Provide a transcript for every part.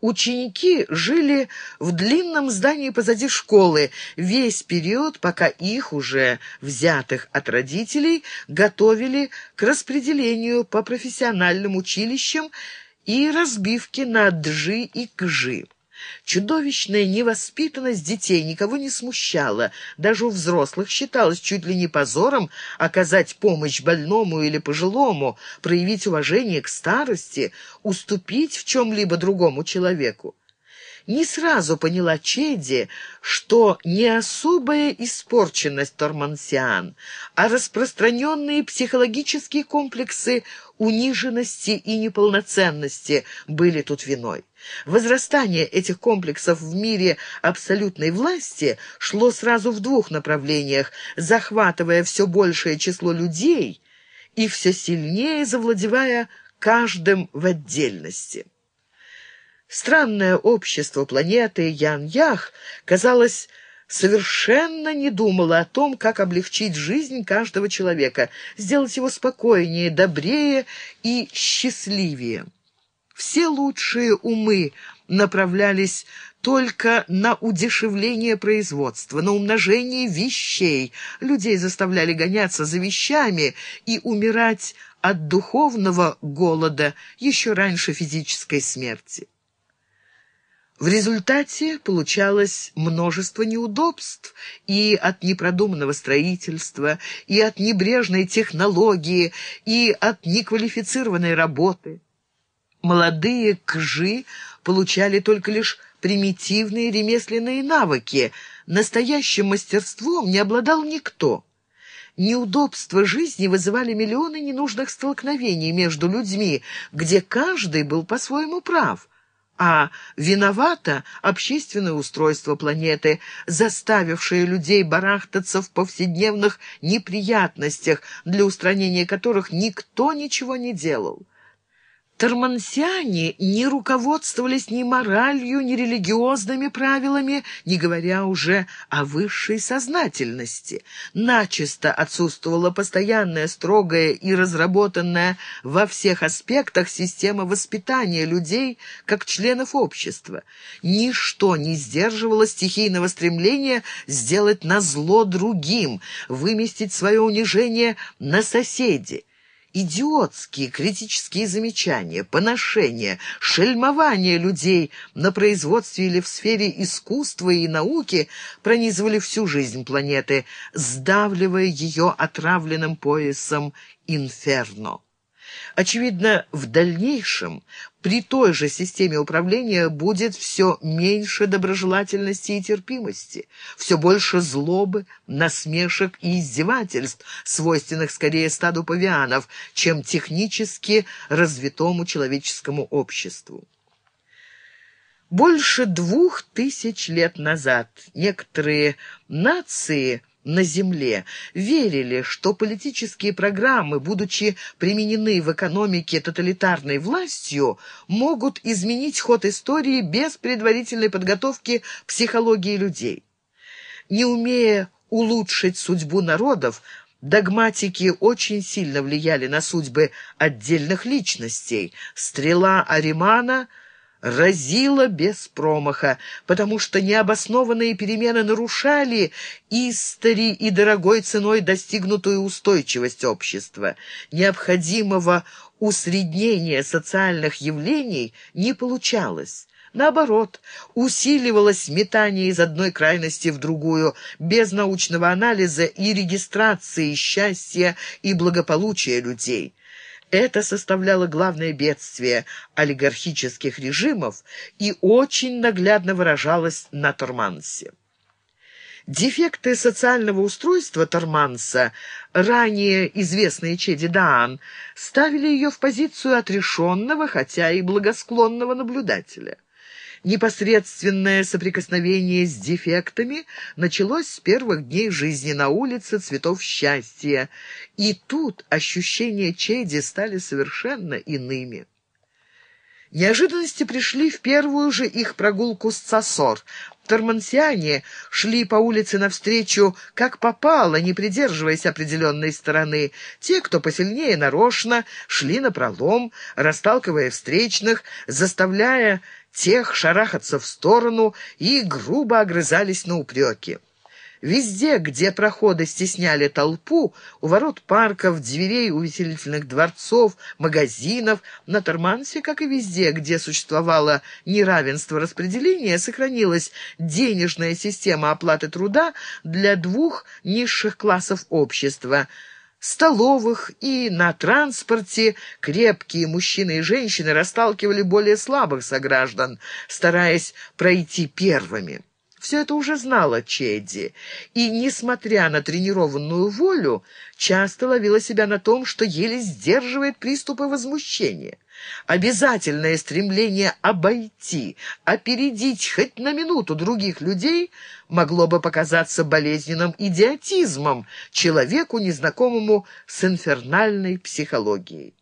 Ученики жили в длинном здании позади школы весь период, пока их, уже взятых от родителей, готовили к распределению по профессиональным училищам и разбивке на джи и кжи. Чудовищная невоспитанность детей никого не смущала. Даже у взрослых считалось чуть ли не позором оказать помощь больному или пожилому, проявить уважение к старости, уступить в чем-либо другому человеку не сразу поняла Чеди, что не особая испорченность тормансиан, а распространенные психологические комплексы униженности и неполноценности были тут виной. Возрастание этих комплексов в мире абсолютной власти шло сразу в двух направлениях, захватывая все большее число людей и все сильнее завладевая каждым в отдельности. Странное общество планеты Ян-Ях, казалось, совершенно не думало о том, как облегчить жизнь каждого человека, сделать его спокойнее, добрее и счастливее. Все лучшие умы направлялись только на удешевление производства, на умножение вещей. Людей заставляли гоняться за вещами и умирать от духовного голода еще раньше физической смерти. В результате получалось множество неудобств и от непродуманного строительства, и от небрежной технологии, и от неквалифицированной работы. Молодые кжи получали только лишь примитивные ремесленные навыки, настоящим мастерством не обладал никто. Неудобства жизни вызывали миллионы ненужных столкновений между людьми, где каждый был по-своему прав – а виновато общественное устройство планеты, заставившее людей барахтаться в повседневных неприятностях, для устранения которых никто ничего не делал. Тормансиане не руководствовались ни моралью, ни религиозными правилами, не говоря уже о высшей сознательности. Начисто отсутствовала постоянная, строгая и разработанная во всех аспектах система воспитания людей как членов общества. Ничто не сдерживало стихийного стремления сделать назло другим, выместить свое унижение на соседи идиотские критические замечания, поношения, шельмование людей на производстве или в сфере искусства и науки пронизывали всю жизнь планеты, сдавливая ее отравленным поясом инферно. Очевидно, в дальнейшем при той же системе управления будет все меньше доброжелательности и терпимости, все больше злобы, насмешек и издевательств, свойственных скорее стаду павианов, чем технически развитому человеческому обществу. Больше двух тысяч лет назад некоторые нации – на земле, верили, что политические программы, будучи применены в экономике тоталитарной властью, могут изменить ход истории без предварительной подготовки психологии людей. Не умея улучшить судьбу народов, Догматики очень сильно влияли на судьбы отдельных личностей. Стрела Аримана – разило без промаха, потому что необоснованные перемены нарушали истори и дорогой ценой достигнутую устойчивость общества. Необходимого усреднения социальных явлений не получалось. Наоборот, усиливалось метание из одной крайности в другую, без научного анализа и регистрации счастья и благополучия людей. Это составляло главное бедствие олигархических режимов и очень наглядно выражалось на Тормансе. Дефекты социального устройства Торманса, ранее известные Чеди Даан, ставили ее в позицию отрешенного, хотя и благосклонного наблюдателя. Непосредственное соприкосновение с дефектами началось с первых дней жизни на улице цветов счастья, и тут ощущения Чеди стали совершенно иными. Неожиданности пришли в первую же их прогулку с Цасор. Тормансиане шли по улице навстречу, как попало, не придерживаясь определенной стороны. Те, кто посильнее нарочно, шли напролом, расталкивая встречных, заставляя тех шарахаться в сторону и грубо огрызались на упреки. Везде, где проходы стесняли толпу, у ворот парков, дверей увеселительных дворцов, магазинов, на Тормансе, как и везде, где существовало неравенство распределения, сохранилась денежная система оплаты труда для двух низших классов общества – столовых и на транспорте крепкие мужчины и женщины расталкивали более слабых сограждан, стараясь пройти первыми. Все это уже знала Чедди, и, несмотря на тренированную волю, часто ловила себя на том, что еле сдерживает приступы возмущения. Обязательное стремление обойти, опередить хоть на минуту других людей могло бы показаться болезненным идиотизмом человеку, незнакомому с инфернальной психологией.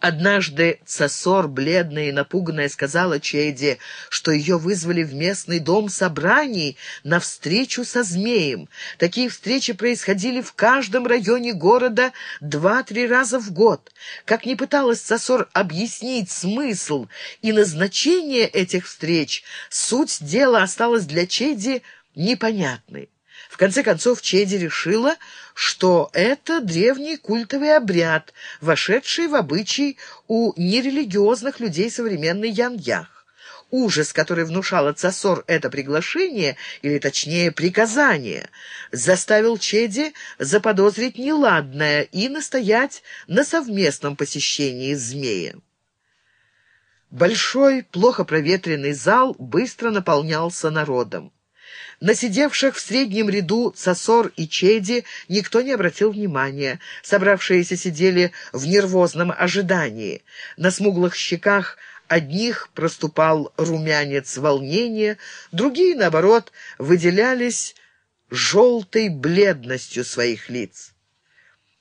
Однажды Цесор, бледная и напуганная, сказала Чеди, что ее вызвали в местный дом собраний на встречу со змеем. Такие встречи происходили в каждом районе города два-три раза в год. Как ни пыталась Цесор объяснить смысл и назначение этих встреч, суть дела осталась для Чеди непонятной. В конце концов, Чеди решила, что это древний культовый обряд, вошедший в обычай у нерелигиозных людей современный Ян-Ях. Ужас, который внушало Цасор это приглашение, или точнее приказание, заставил Чеди заподозрить неладное и настоять на совместном посещении змея. Большой, плохо проветренный зал быстро наполнялся народом. На сидевших в среднем ряду Сосор и Чеди никто не обратил внимания. Собравшиеся сидели в нервозном ожидании. На смуглых щеках одних проступал румянец волнения, другие, наоборот, выделялись желтой бледностью своих лиц.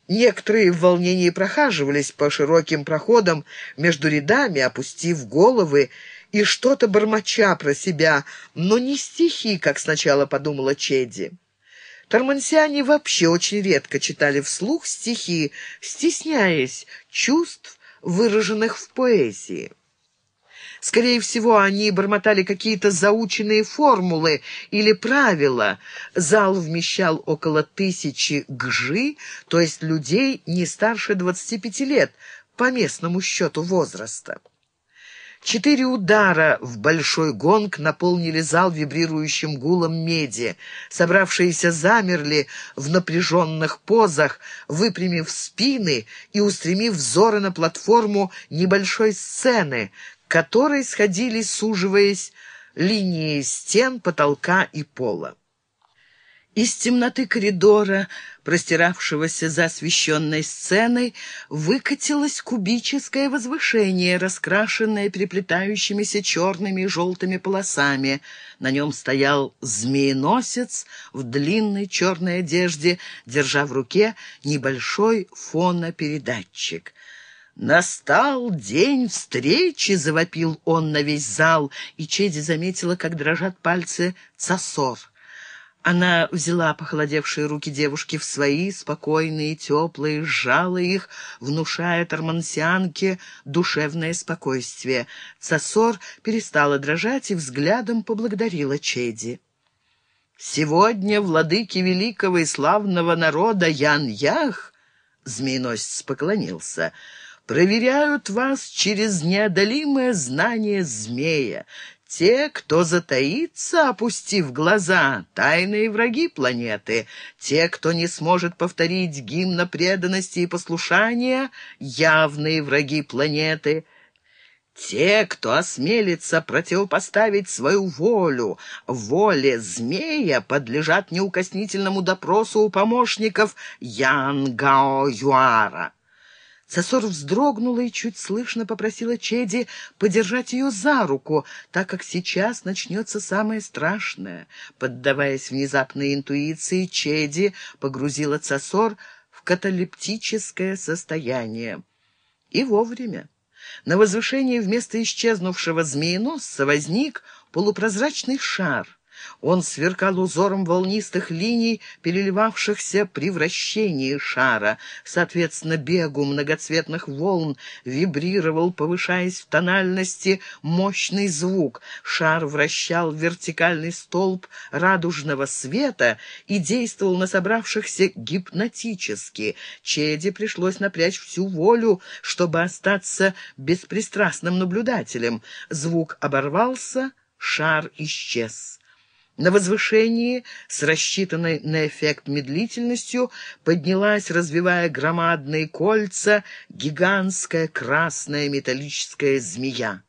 Некоторые в волнении прохаживались по широким проходам между рядами, опустив головы и что-то бормоча про себя, но не стихи, как сначала подумала Чеди. Тормансиане вообще очень редко читали вслух стихи, стесняясь чувств, выраженных в поэзии. Скорее всего, они бормотали какие-то заученные формулы или правила. Зал вмещал около тысячи гжи, то есть людей не старше 25 лет, по местному счету возраста. Четыре удара в большой гонг наполнили зал вибрирующим гулом меди. Собравшиеся замерли в напряженных позах, выпрямив спины и устремив взоры на платформу небольшой сцены, которой сходили, суживаясь, линии стен, потолка и пола. Из темноты коридора, простиравшегося за освещенной сценой, выкатилось кубическое возвышение, раскрашенное переплетающимися черными и желтыми полосами. На нем стоял змееносец в длинной черной одежде, держа в руке небольшой фонопередатчик. «Настал день встречи!» — завопил он на весь зал, и Чеди заметила, как дрожат пальцы Цасор. Она взяла похолодевшие руки девушки в свои, спокойные, теплые, сжала их, внушая тормансианке душевное спокойствие. Цасор перестала дрожать и взглядом поблагодарила Чеди. «Сегодня владыки великого и славного народа Ян-Ях», — змееносец поклонился, — «проверяют вас через неодолимое знание змея, те, кто затаится, опустив глаза, тайные враги планеты. Те, кто не сможет повторить гимна преданности и послушания, явные враги планеты. Те, кто осмелится противопоставить свою волю, воле змея, подлежат неукоснительному допросу у помощников Ян Гао Юара. Сосор вздрогнула и чуть слышно попросила Чеди подержать ее за руку, так как сейчас начнется самое страшное. Поддаваясь внезапной интуиции, Чеди погрузила Цесор в каталептическое состояние. И вовремя. На возвышении вместо исчезнувшего змееносца возник полупрозрачный шар — он сверкал узором волнистых линий, переливавшихся при вращении шара. Соответственно, бегу многоцветных волн вибрировал, повышаясь в тональности, мощный звук. Шар вращал вертикальный столб радужного света и действовал на собравшихся гипнотически. Чеди пришлось напрячь всю волю, чтобы остаться беспристрастным наблюдателем. Звук оборвался, шар исчез. На возвышении, с рассчитанной на эффект медлительностью, поднялась, развивая громадные кольца, гигантская красная металлическая змея.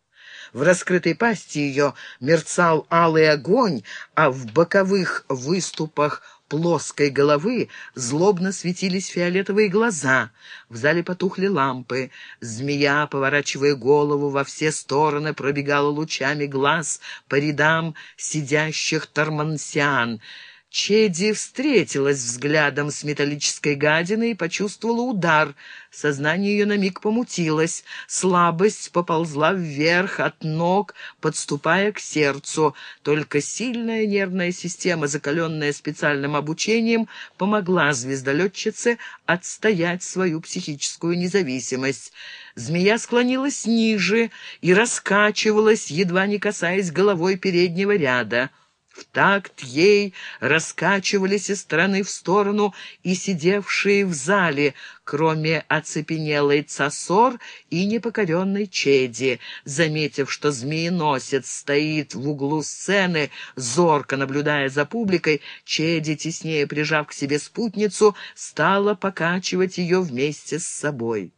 В раскрытой пасти ее мерцал алый огонь, а в боковых выступах плоской головы злобно светились фиолетовые глаза. В зале потухли лампы. Змея, поворачивая голову во все стороны, пробегала лучами глаз по рядам сидящих тормансиан — Чеди встретилась взглядом с металлической гадиной и почувствовала удар. Сознание ее на миг помутилось. Слабость поползла вверх от ног, подступая к сердцу. Только сильная нервная система, закаленная специальным обучением, помогла звездолетчице отстоять свою психическую независимость. Змея склонилась ниже и раскачивалась, едва не касаясь головой переднего ряда. В такт ей раскачивались из стороны в сторону и сидевшие в зале, кроме оцепенелой Цасор и непокоренной Чеди. Заметив, что змееносец стоит в углу сцены, зорко наблюдая за публикой, Чеди, теснее прижав к себе спутницу, стала покачивать ее вместе с собой.